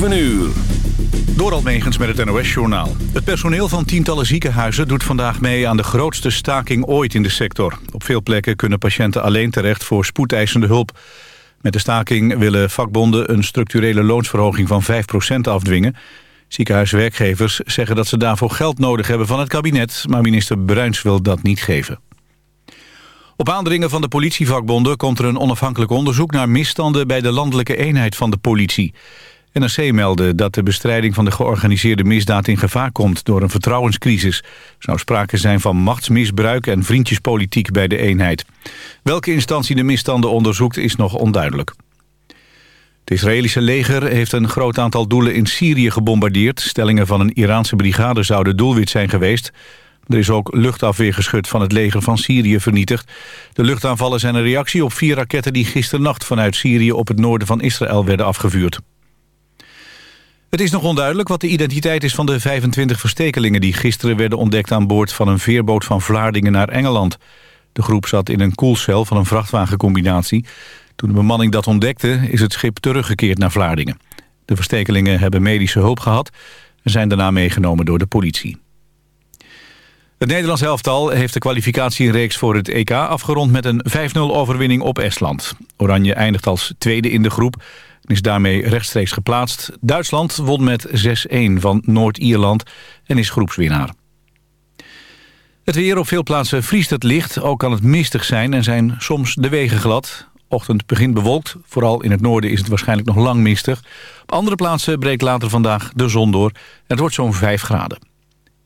7 uur. Door met het NOS-journaal. Het personeel van tientallen ziekenhuizen doet vandaag mee aan de grootste staking ooit in de sector. Op veel plekken kunnen patiënten alleen terecht voor spoedeisende hulp. Met de staking willen vakbonden een structurele loonsverhoging van 5% afdwingen. Ziekenhuiswerkgevers zeggen dat ze daarvoor geld nodig hebben van het kabinet... maar minister Bruins wil dat niet geven. Op aandringen van de politievakbonden komt er een onafhankelijk onderzoek... naar misstanden bij de landelijke eenheid van de politie. NRC meldde dat de bestrijding van de georganiseerde misdaad in gevaar komt... door een vertrouwenscrisis. Er zou sprake zijn van machtsmisbruik en vriendjespolitiek bij de eenheid. Welke instantie de misstanden onderzoekt is nog onduidelijk. Het Israëlische leger heeft een groot aantal doelen in Syrië gebombardeerd. Stellingen van een Iraanse brigade zouden doelwit zijn geweest. Er is ook luchtafweergeschut van het leger van Syrië vernietigd. De luchtaanvallen zijn een reactie op vier raketten... die gisternacht vanuit Syrië op het noorden van Israël werden afgevuurd. Het is nog onduidelijk wat de identiteit is van de 25 verstekelingen... die gisteren werden ontdekt aan boord van een veerboot van Vlaardingen naar Engeland. De groep zat in een koelcel van een vrachtwagencombinatie. Toen de bemanning dat ontdekte is het schip teruggekeerd naar Vlaardingen. De verstekelingen hebben medische hulp gehad... en zijn daarna meegenomen door de politie. Het Nederlands elftal heeft de kwalificatiereeks voor het EK afgerond... met een 5-0 overwinning op Estland. Oranje eindigt als tweede in de groep en is daarmee rechtstreeks geplaatst. Duitsland won met 6-1 van Noord-Ierland en is groepswinnaar. Het weer op veel plaatsen vriest het licht. Ook kan het mistig zijn en zijn soms de wegen glad. Ochtend begint bewolkt. Vooral in het noorden is het waarschijnlijk nog lang mistig. Op andere plaatsen breekt later vandaag de zon door. Het wordt zo'n 5 graden.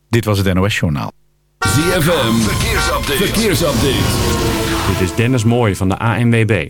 Dit was het NOS Journaal. ZFM, verkeersupdate. verkeersupdate. Dit is Dennis Mooij van de ANWB.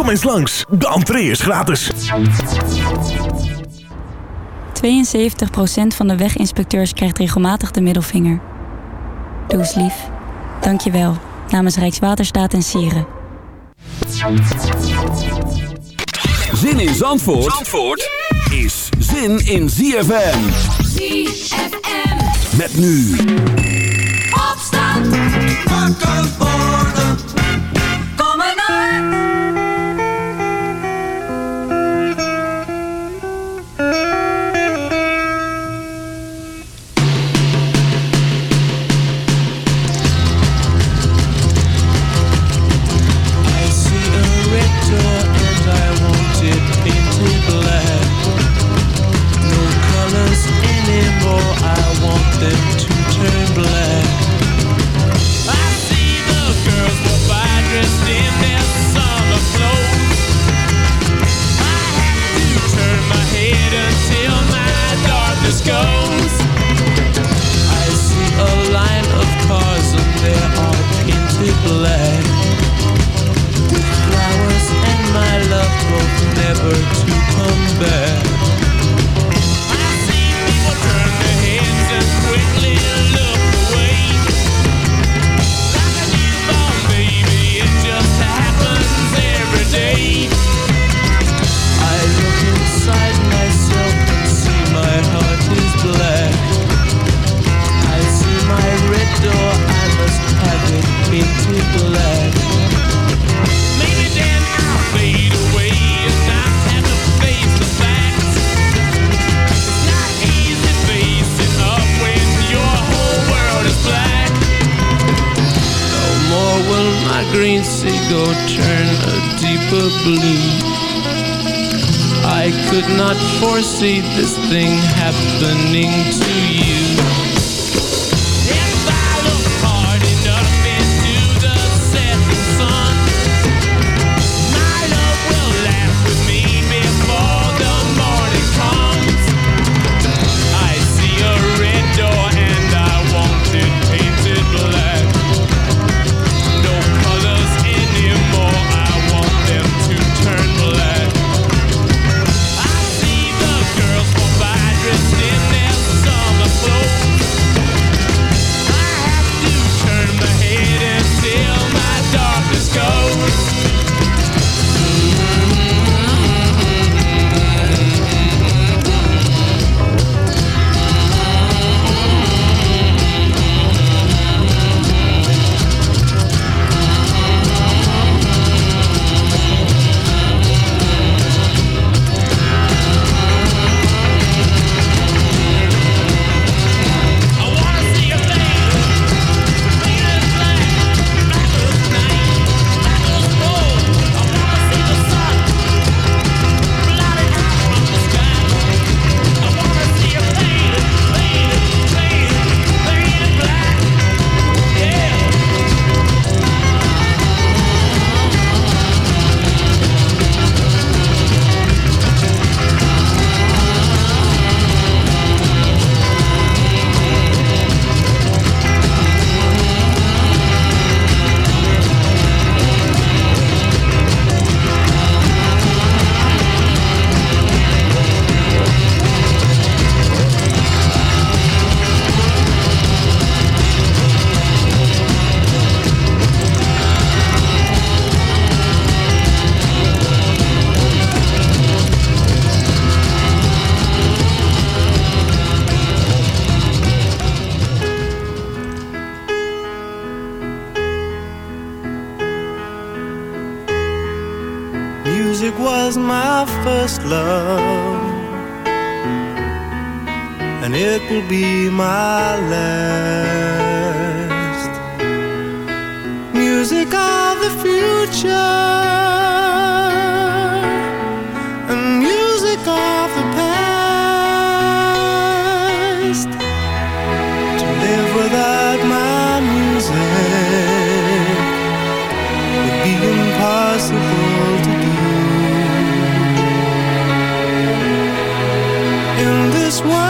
Kom eens langs, de entree is gratis. 72% van de weginspecteurs krijgt regelmatig de middelvinger. Doe eens lief. Dank je wel. Namens Rijkswaterstaat en Sieren. Zin in Zandvoort, Zandvoort is zin in ZFM. ZFM. Met nu. Opstand. Wakker goes. That my music would be impossible to do. In this world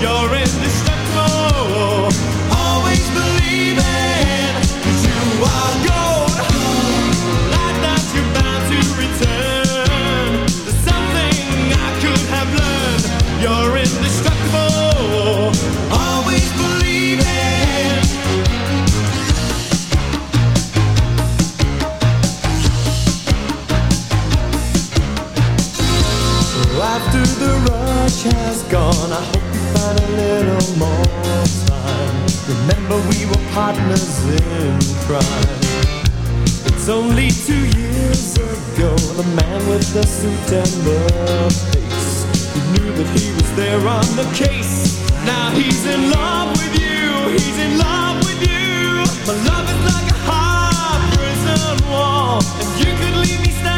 You're in the we were partners in crime. It's only two years ago, the man with the suit and the face he knew that he was there on the case. Now he's in love with you, he's in love with you. My love is like a high prison wall, and you could leave me standing.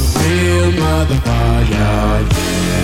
feel by the fire, yeah.